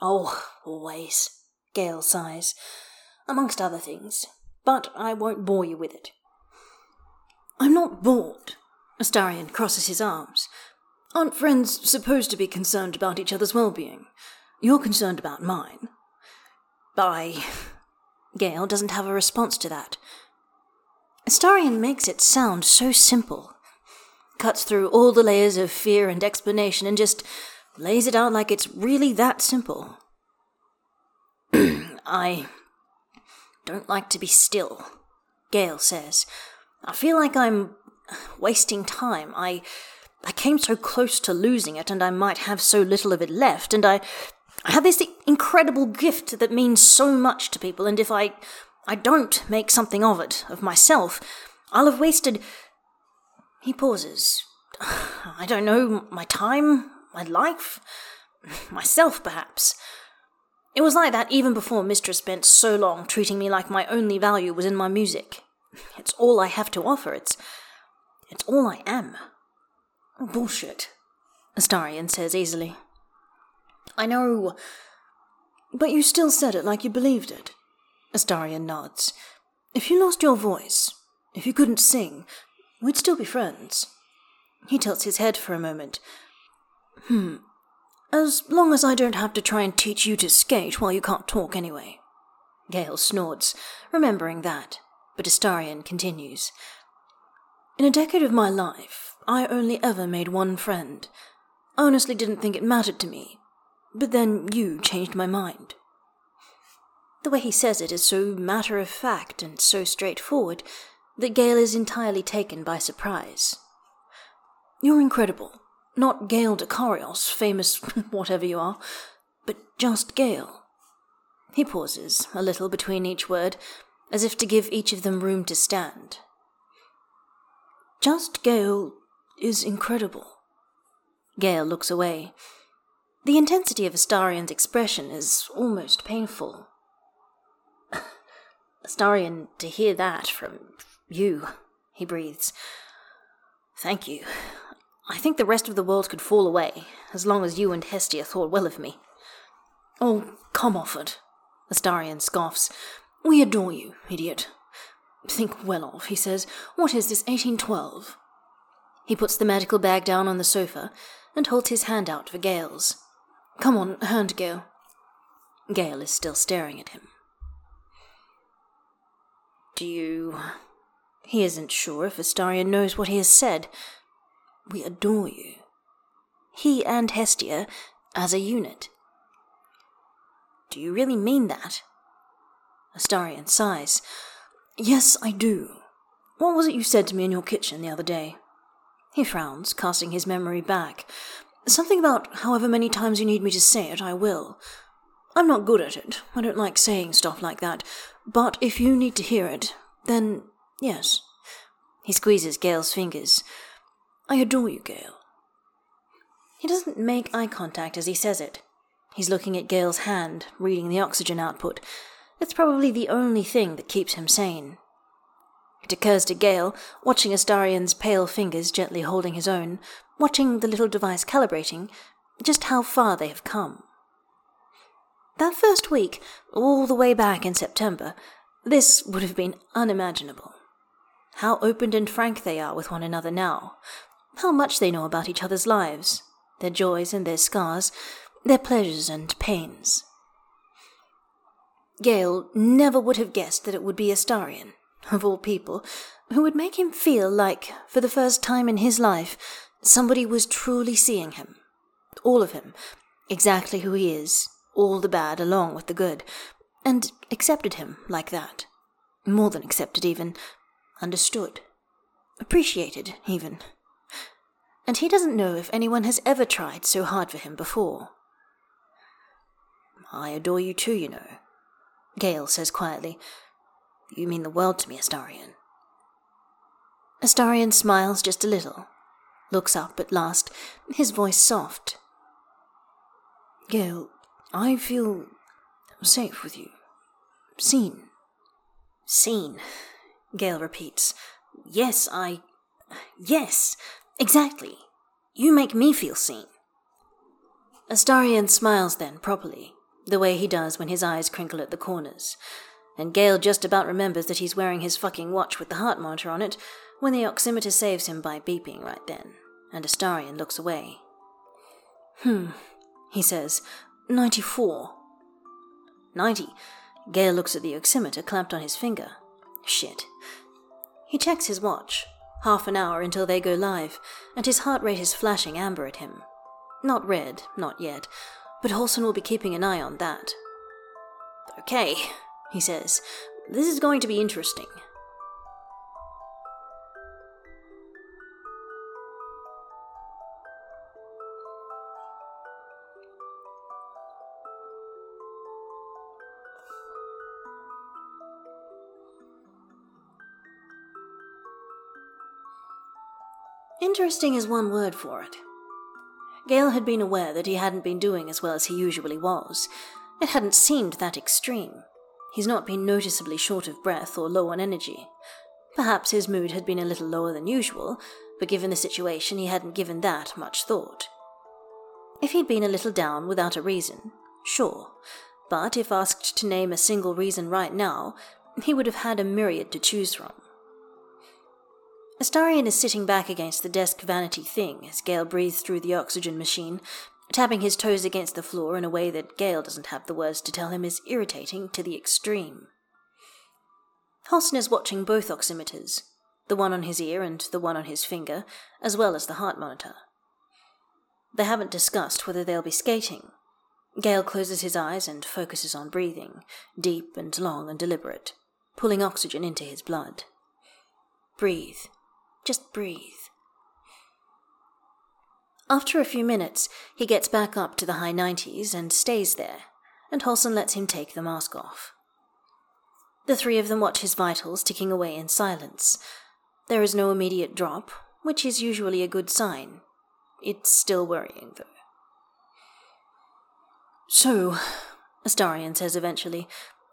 Oh, always, Gale sighs. Amongst other things but I won't bore you with it. I'm not bored. Astarion crosses his arms. Aren't friends supposed to be concerned about each other's well being? You're concerned about mine. Bye. Gale doesn't have a response to that. Astarion makes it sound so simple. Cuts through all the layers of fear and explanation and just lays it out like it's really that simple. I don't like to be still, Gale says. I feel like I'm wasting time. I I came so close to losing it, and I might have so little of it left, and I, I have this incredible gift that means so much to people, and if I I don't make something of it, of myself, I'll have wasted He pauses. I don't know, my time, my life, myself perhaps. It was like that even before Mystra spent so long treating me like my only value was in my music. It's all I have to offer. It's. It's all I am. Bullshit, Astarion says easily. I know. But you still said it like you believed it. Astarion nods. If you lost your voice, if you couldn't sing, we'd still be friends. He tilts his head for a moment. Hmm, as long as I don't have to try and teach you to skate while you can't talk anyway. Gale snorts, remembering that, but Astarion continues. In a decade of my life, I only ever made one friend. I honestly didn't think it mattered to me, but then you changed my mind. The way he says it is so matter of fact and so straightforward that Gale is entirely taken by surprise. You're incredible. Not Gale de Dekarios, famous whatever you are, but just Gale. He pauses, a little between each word, as if to give each of them room to stand. Just Gale is incredible. Gale looks away. The intensity of Astarion's expression is almost painful. Astarion, to hear that from you, he breathes. Thank you. I think the rest of the world could fall away, as long as you and Hestia thought well of me. Oh, come off it, Astarion scoffs. We adore you, idiot. Think well of, he says. What is this, 1812? He puts the medical bag down on the sofa and holds his hand out for Gale's. Come on, hand Gale. Gale is still staring at him. Do you. He isn't sure if Astarion knows what he has said, we adore you. He and Hestia as a unit. Do you really mean that? Astarion sighs. Yes, I do. What was it you said to me in your kitchen the other day? He frowns, casting his memory back. Something about however many times you need me to say it, I will. I'm not good at it. I don't like saying stuff like that. But if you need to hear it, then yes. He squeezes Gale's fingers. I adore you, Gale. He doesn't make eye contact as he says it. He's looking at Gale's hand, reading the oxygen output. It's probably the only thing that keeps him sane. It occurs to Gale, watching Astarion's pale fingers gently holding his own, watching the little device calibrating, just how far they have come. That first week, all the way back in September, this would have been unimaginable. How open and frank they are with one another now, how much they know about each other's lives, their joys and their scars, their pleasures and pains. Gale never would have guessed that it would be Astarion, of all people, who would make him feel like, for the first time in his life, somebody was truly seeing him. All of him, exactly who he is, all the bad along with the good, and accepted him like that. More than accepted, even. Understood. Appreciated, even. And he doesn't know if anyone has ever tried so hard for him before. I adore you too, you know, Gale says quietly. You mean the world to me, Astarion. Astarion smiles just a little, looks up at last, his voice soft. Gale, I feel safe with you. Seen. Seen, Gale repeats. Yes, I. Yes, exactly. You make me feel seen. Astarion smiles then, properly, the way he does when his eyes crinkle at the corners. And Gale just about remembers that he's wearing his fucking watch with the heart monitor on it when the oximeter saves him by beeping right then, and Astarion looks away. Hmm, he says. Ninety-four. Ninety. Gale looks at the oximeter clamped on his finger. Shit. He checks his watch. Half an hour until they go live, and his heart rate is flashing amber at him. Not red, not yet, but Halsin will be keeping an eye on that. Okay, he says. This is going to be interesting. Interesting is one word for it. Gale had been aware that he hadn't been doing as well as he usually was. It hadn't seemed that extreme. He's not been noticeably short of breath or low on energy. Perhaps his mood had been a little lower than usual, but given the situation, he hadn't given that much thought. If he'd been a little down without a reason, sure, but if asked to name a single reason right now, he would have had a myriad to choose from. Astarion is sitting back against the desk vanity thing as Gale breathes through the oxygen machine, tapping his toes against the floor in a way that Gale doesn't have the words to tell him is irritating to the extreme. Halsin is watching both oximeters, the one on his ear and the one on his finger, as well as the heart monitor. They haven't discussed whether they'll be skating. Gale closes his eyes and focuses on breathing, deep and long and deliberate, pulling oxygen into his blood. Breathe, just breathe. After a few minutes, he gets back up to the high 90s and stays there, and Halsin lets him take the mask off. The three of them watch his vitals ticking away in silence. There is no immediate drop, which is usually a good sign. It's still worrying, though. So, Astarion says eventually,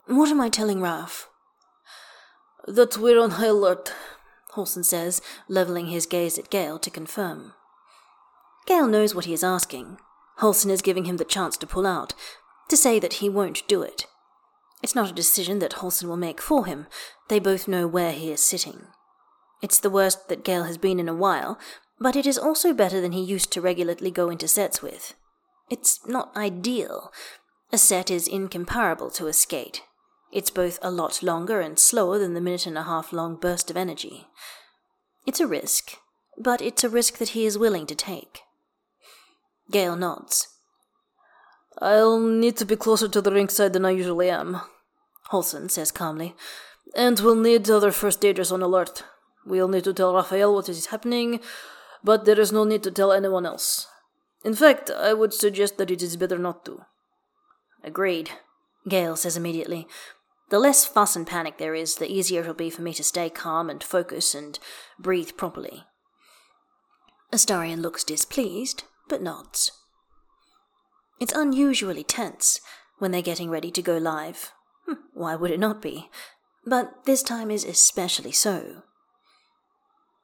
what am I telling Ralph? That we're on high alert, Halsin says, levelling his gaze at Gale to confirm. Gale knows what he is asking. Halsin is giving him the chance to pull out, to say that he won't do it. It's not a decision that Halsin will make for him. They both know where he is sitting. It's the worst that Gale has been in a while, but it is also better than he used to regularly go into sets with. It's not ideal. A set is incomparable to a skate. It's both a lot longer and slower than the minute and a half long burst of energy. It's a risk, but it's a risk that he is willing to take. Gale nods. I'll need to be closer to the ringside than I usually am, Halsin says calmly. And we'll need other first aiders on alert. We'll need to tell Raphael what is happening, but there is no need to tell anyone else. In fact, I would suggest that it is better not to. Agreed, Gale says immediately, the less fuss and panic there is, the easier it'll be for me to stay calm and focus and breathe properly. Astarion looks displeased, but nods. It's unusually tense when they're getting ready to go live. Hm, why would it not be? But this time is especially so.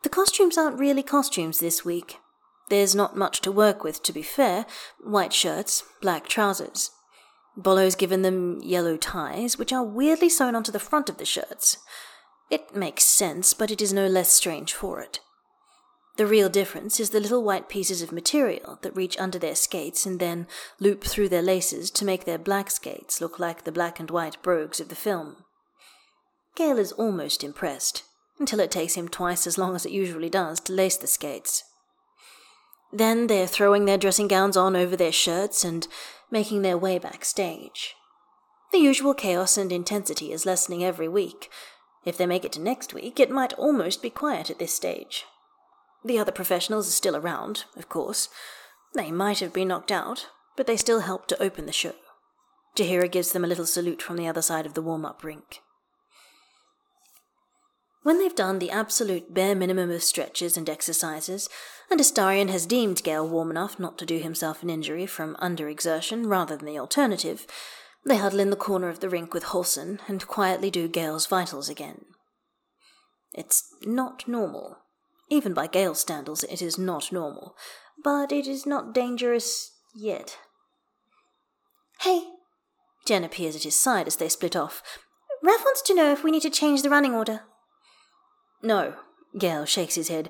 The costumes aren't really costumes this week. There's not much to work with, to be fair white shirts, black trousers. Volo's given them yellow ties, which are weirdly sewn onto the front of the shirts. It makes sense, but it is no less strange for it. The real difference is the little white pieces of material that reach under their skates and then loop through their laces to make their black skates look like the black and white brogues of the film. Gale is almost impressed, until it takes him twice as long as it usually does to lace the skates. Then they're throwing their dressing gowns on over their shirts and making their way backstage. The usual chaos and intensity is lessening every week. If they make it to next week, it might almost be quiet at this stage. The other professionals are still around, of course. They might have been knocked out, but they still help to open the show. Jaheira gives them a little salute from the other side of the warm up rink. When they've done the absolute bare minimum of stretches and exercises, and Astarion has deemed Gale warm enough not to do himself an injury from underexertion rather than the alternative, they huddle in the corner of the rink with Halsin and quietly do Gale's vitals again. It's not normal. Even by Gale's standards, it is not normal. But it is not dangerous yet. Hey! Jen appears at his side as they split off. Raf wants to know if we need to change the running order. No, Gale shakes his head.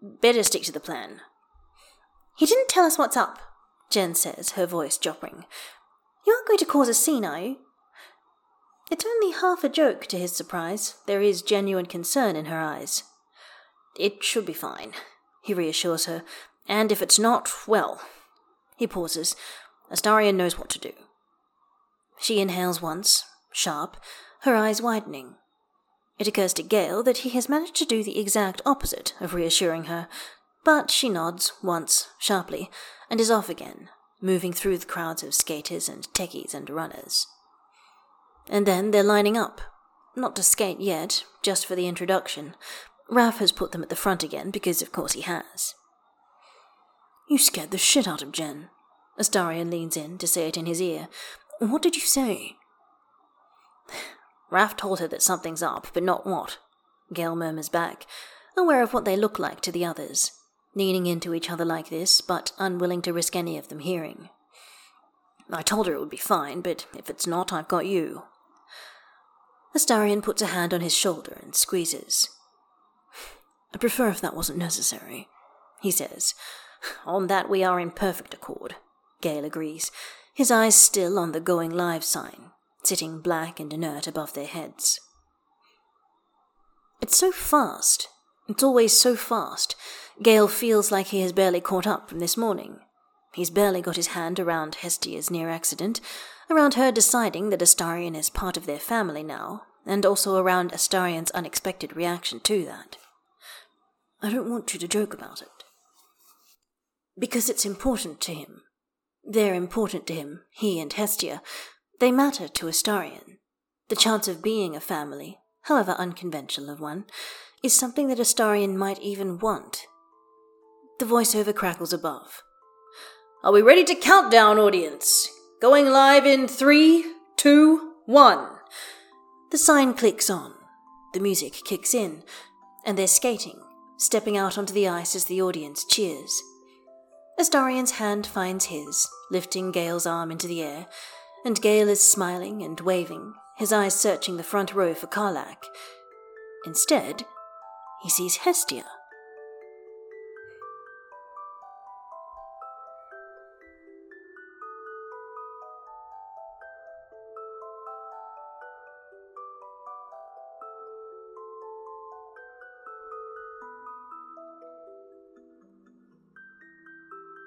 Better stick to the plan. He didn't tell us what's up, Jen says, her voice dropping. You aren't going to cause a scene, are you? It's only half a joke, to his surprise. There is genuine concern in her eyes. It should be fine, he reassures her. And if it's not, well. He pauses. Astarion knows what to do. She inhales once, sharp, her eyes widening. It occurs to Gale that he has managed to do the exact opposite of reassuring her, but she nods once, sharply, and is off again, moving through the crowds of skaters and techies and runners. And then they're lining up. Not to skate yet, just for the introduction. Raf has put them at the front again, because of course he has. You scared the shit out of Jen. Astarion leans in to say it in his ear. What did you say? Raf told her that something's up, but not what. Gale murmurs back, aware of what they look like to the others, leaning into each other like this, but unwilling to risk any of them hearing. I told her it would be fine, but if it's not, I've got you. Astarion puts a hand on his shoulder and squeezes. I'd prefer if that wasn't necessary, he says. On that we are in perfect accord, Gale agrees, his eyes still on the going live sign, sitting black and inert above their heads. It's so fast. It's always so fast. Gale feels like he has barely caught up from this morning. He's barely got his hand around Hestia's near accident, around her deciding that Astarion is part of their family now, and also around Astarion's unexpected reaction to that. I don't want you to joke about it. Because it's important to him. They're important to him, he and Hestia, they matter to Astarion. The chance of being a family, however unconventional of one, is something that Astarion might even want. The voiceover crackles above. Are we ready to count down, audience? Going live in three, two, one. The sign clicks on. The music kicks in, and they're skating, stepping out onto the ice as the audience cheers. Astarion's hand finds his, lifting Gale's arm into the air, and Gale is smiling and waving, his eyes searching the front row for Karlach. Instead, he sees Hestia.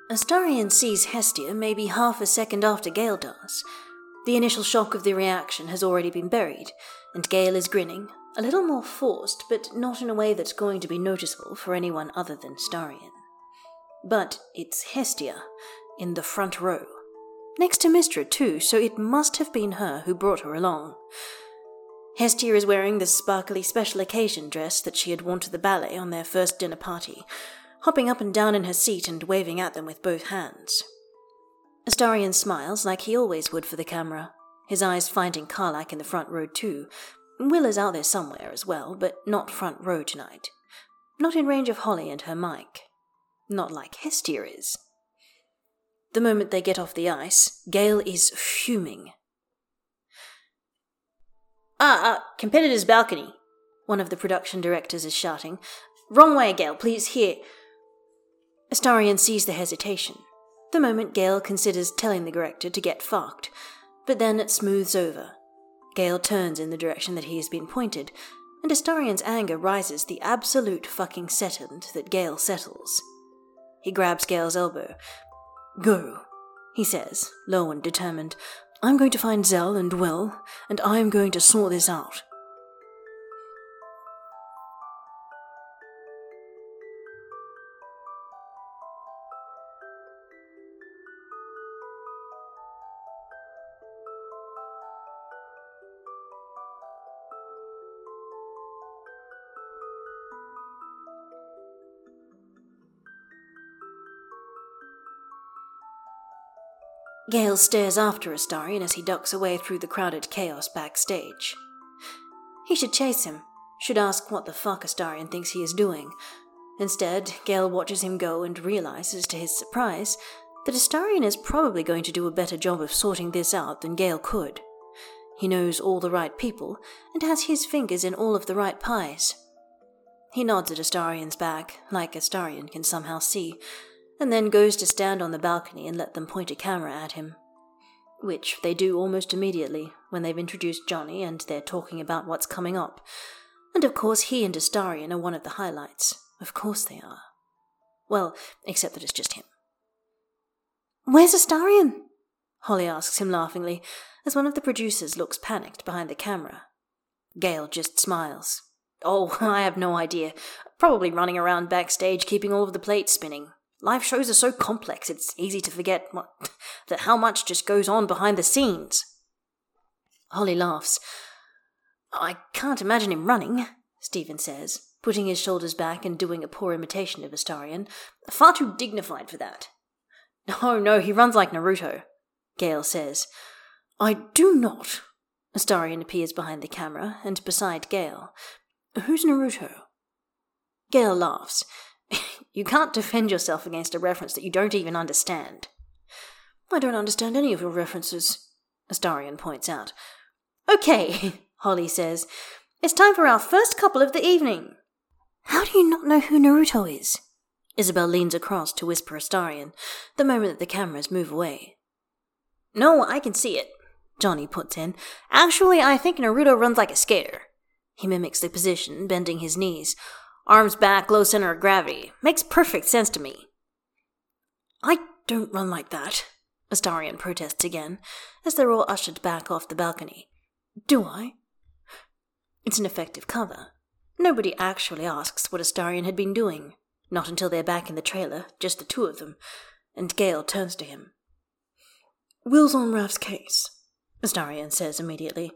Astarion sees Hestia maybe half a second after Gale does, the initial shock of the reaction has already been buried, and Gale is grinning, a little more forced, but not in a way that's going to be noticeable for anyone other than Astarion. But it's Hestia, in the front row. Next to Mystra, too, so it must have been her who brought her along. Hestia is wearing the sparkly special occasion dress that she had worn to the ballet on their first dinner party, hopping up and down in her seat and waving at them with both hands. Astarion smiles like he always would for the camera, his eyes finding Karlach in the front row too. Will is out there somewhere as well, but not front row tonight. Not in range of Holly and her mic. Not like Hestia is. The moment they get off the ice, Gale is fuming. Ah, ah, competitor's balcony, one of the production directors is shouting. Wrong way, Gale, please, here. Astarion sees the hesitation, the moment Gale considers telling the director to get fucked, but then it smooths over. Gale turns in the direction that he has been pointed, and Astarion's anger rises the absolute fucking second that Gale settles. He grabs Gale's elbow. Go, he says, low and determined. I'm going to find Zell and Will, and I'm going to sort this out. Gale stares after Astarion as he ducks away through the crowded chaos backstage. He should chase him, should ask what the fuck Astarion thinks he is doing. Instead, Gale watches him go and realizes, to his surprise, that Astarion is probably going to do a better job of sorting this out than Gale could. He knows all the right people and has his fingers in all of the right pies. He nods at Astarion's back, like Astarion can somehow see, and then goes to stand on the balcony and let them point a camera at him. Which they do almost immediately when they've introduced Johnny and they're talking about what's coming up. And of course, he and Astarion are one of the highlights. Of course they are. Well, except that it's just him. Where's Astarion? Holly asks him laughingly, as one of the producers looks panicked behind the camera. Gale just smiles. Oh, I have no idea. Probably running around backstage keeping all of the plates spinning. Live shows are so complex, it's easy to forget what, that how much just goes on behind the scenes. Holly laughs. I can't imagine him running, Stephen says, putting his shoulders back and doing a poor imitation of Astarion. Far too dignified for that. Oh no, he runs like Naruto, Gale says. I do not. Astarion appears behind the camera and beside Gale. Who's Naruto? Gale laughs. You can't defend yourself against a reference that you don't even understand. I don't understand any of your references, Astarion points out. Okay, Holly says. It's time for our first couple of the evening. How do you not know who Naruto is? Isobel leans across to whisper Astarion, the moment that the cameras move away. No, I can see it, Johnny puts in. Actually, I think Naruto runs like a skater. He mimics the position, bending his knees, Arms back, low center of gravity. Makes perfect sense to me. I don't run like that, Astarion protests again, as they're all ushered back off the balcony. Do I? It's an effective cover. Nobody actually asks what Astarion had been doing. Not until they're back in the trailer, just the two of them, and Gale turns to him. Will's on Raph's case, Astarion says immediately.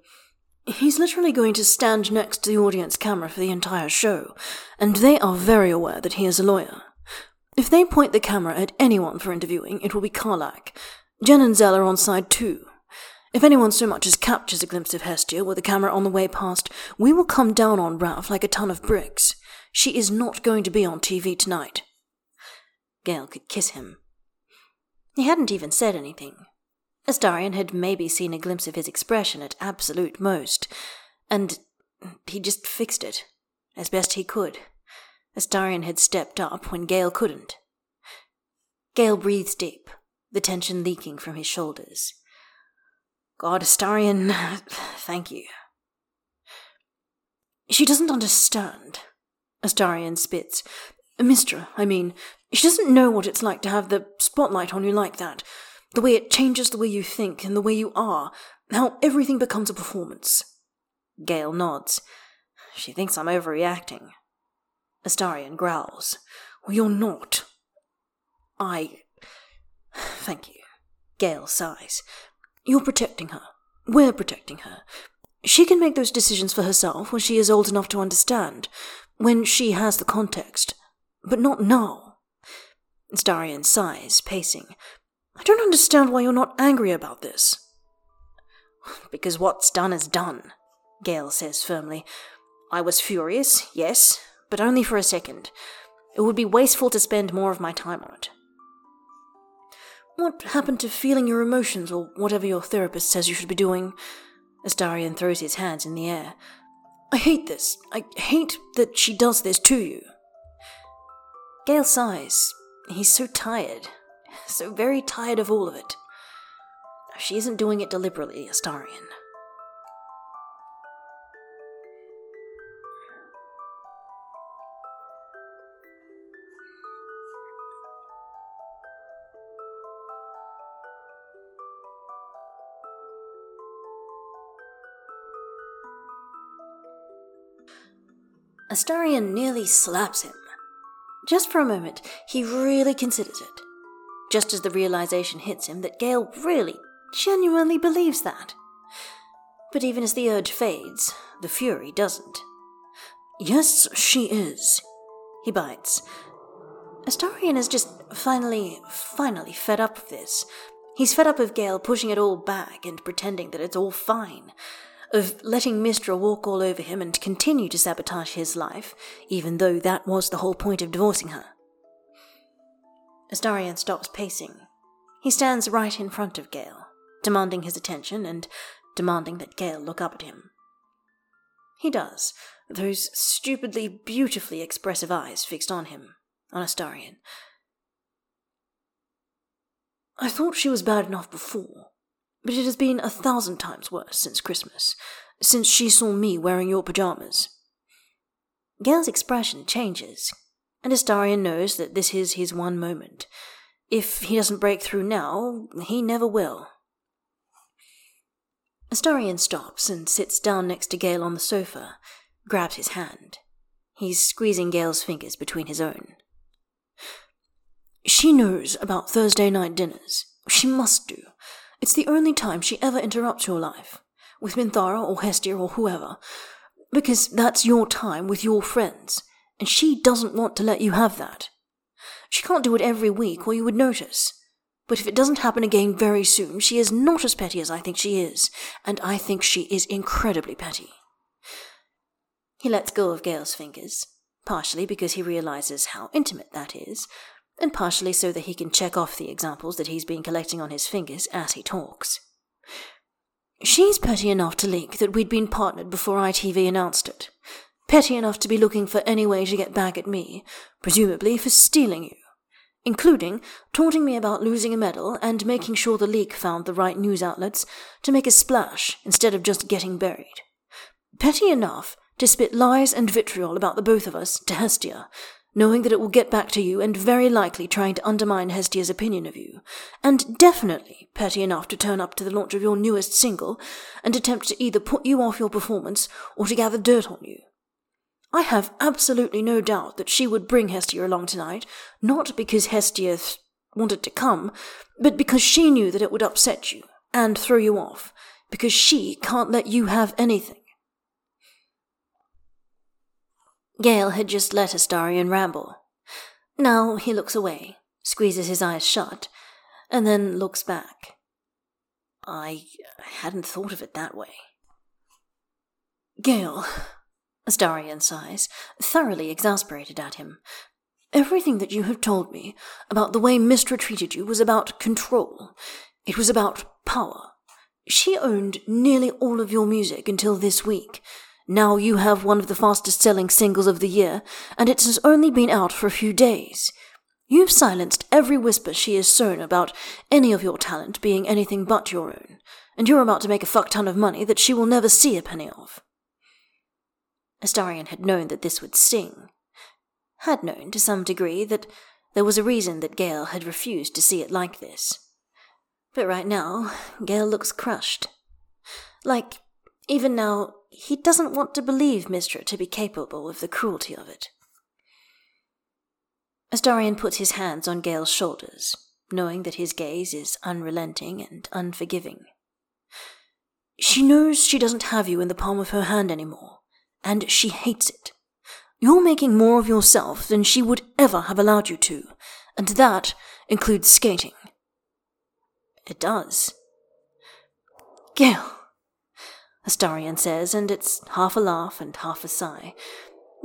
He's literally going to stand next to the audience camera for the entire show, and they are very aware that he is a lawyer. If they point the camera at anyone for interviewing, it will be Karlach. Jen and Zell are on side too. If anyone so much as captures a glimpse of Hestia with the camera on the way past, we will come down on Ralph like a ton of bricks. She is not going to be on TV tonight. Gale could kiss him. He hadn't even said anything. Astarion had maybe seen a glimpse of his expression at absolute most, and he just fixed it, as best he could. Astarion had stepped up when Gale couldn't. Gale breathes deep, the tension leaking from his shoulders. God, Astarion, thank you. She doesn't understand, Astarion spits. Mystra, I mean, she doesn't know what it's like to have the spotlight on you like that. The way it changes the way you think and the way you are. How everything becomes a performance. Gale nods. She thinks I'm overreacting. Astarion growls. Well, you're not. I. Thank you. Gale sighs. You're protecting her. We're protecting her. She can make those decisions for herself when she is old enough to understand, when she has the context. But not now. Astarion sighs, pacing. I don't understand why you're not angry about this. Because what's done is done, Gale says firmly. I was furious, yes, but only for a second. It would be wasteful to spend more of my time on it. What happened to feeling your emotions, or whatever your therapist says you should be doing? Astarion throws his hands in the air. I hate this. I hate that she does this to you. Gale sighs. He's so tired. So very tired of all of it. She isn't doing it deliberately, Astarian. Astarion nearly slaps him. Just for a moment, he really considers it. Just as the realization hits him that Gale really, genuinely believes that. But even as the urge fades, the fury doesn't. Yes, she is. He bites. Astarion is just finally, finally fed up of this. He's fed up of Gale pushing it all back and pretending that it's all fine of letting Mystra walk all over him and continue to sabotage his life, even though that was the whole point of divorcing her. Astarion stops pacing. He stands right in front of Gale, demanding his attention and demanding that Gale look up at him. He does, those stupidly, beautifully expressive eyes fixed on him, on Astarion. I thought she was bad enough before, but it has been a thousand times worse since Christmas, since she saw me wearing your pajamas. Gale's expression changes, and Astarion knows that this is his one moment. If he doesn't break through now, he never will. Astarion stops and sits down next to Gale on the sofa, grabs his hand. He's squeezing Gale's fingers between his own. She knows about Thursday night dinners. She must do. It's the only time she ever interrupts your life, with Minthara or Hestia or whoever, because that's your time with your friends, and she doesn't want to let you have that. She can't do it every week or you would notice. But if it doesn't happen again very soon, she is not as petty as I think she is, and I think she is incredibly petty. He lets go of Gale's fingers, partially because he realizes how intimate that is, and partially so that he can check off the examples that he's been collecting on his fingers as he talks. She's petty enough to leak that we'd been partnered before ITV announced it. Petty enough to be looking for any way to get back at me, presumably for stealing you, including taunting me about losing a medal and making sure the leak found the right news outlets to make a splash instead of just getting buried. Petty enough to spit lies and vitriol about the both of us to Hestia, knowing that it will get back to you and very likely trying to undermine Hestia's opinion of you, and definitely petty enough to turn up to the launch of your newest single and attempt to either put you off your performance or to gather dirt on you. I have absolutely no doubt that she would bring Hestia along tonight, not because Hestia wanted to come, but because she knew that it would upset you and throw you off, because she can't let you have anything. Gale had just let Astarion ramble. Now he looks away, squeezes his eyes shut, and then looks back. I hadn't thought of it that way. Gale, Astarion sighs, thoroughly exasperated at him. Everything that you have told me about the way Mystra treated you was about control. It was about power. She owned nearly all of your music until this week. Now you have one of the fastest selling singles of the year, and it has only been out for a few days. You've silenced every whisper she has sown about any of your talent being anything but your own, and you're about to make a fuck ton of money that she will never see a penny of. Astarion had known that this would sting. Had known, to some degree, that there was a reason that Gale had refused to see it like this. But right now, Gale looks crushed. Like, even now, he doesn't want to believe Mystra to be capable of the cruelty of it. Astarion puts his hands on Gale's shoulders, knowing that his gaze is unrelenting and unforgiving. She knows she doesn't have you in the palm of her hand anymore, and she hates it. You're making more of yourself than she would ever have allowed you to, and that includes skating. It does. Gale, Astarion says, and it's half a laugh and half a sigh.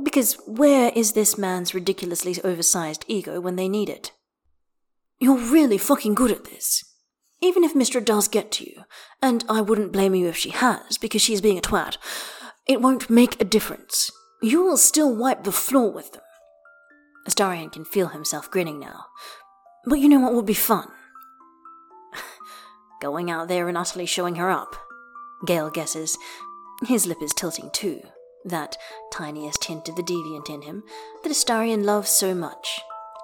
Because where is this man's ridiculously oversized ego when they need it? You're really fucking good at this. Even if Mystra does get to you, and I wouldn't blame you if she has, because she's being a twat, it won't make a difference. You will still wipe the floor with them. Astarion can feel himself grinning now. But you know what would be fun? Going out there and utterly showing her up. Gale guesses. His lip is tilting too, that tiniest hint of the deviant in him that Astarion loves so much.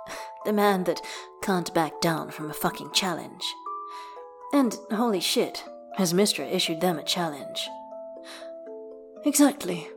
The man that can't back down from a fucking challenge. And holy shit, has Mystra issued them a challenge. Exactly,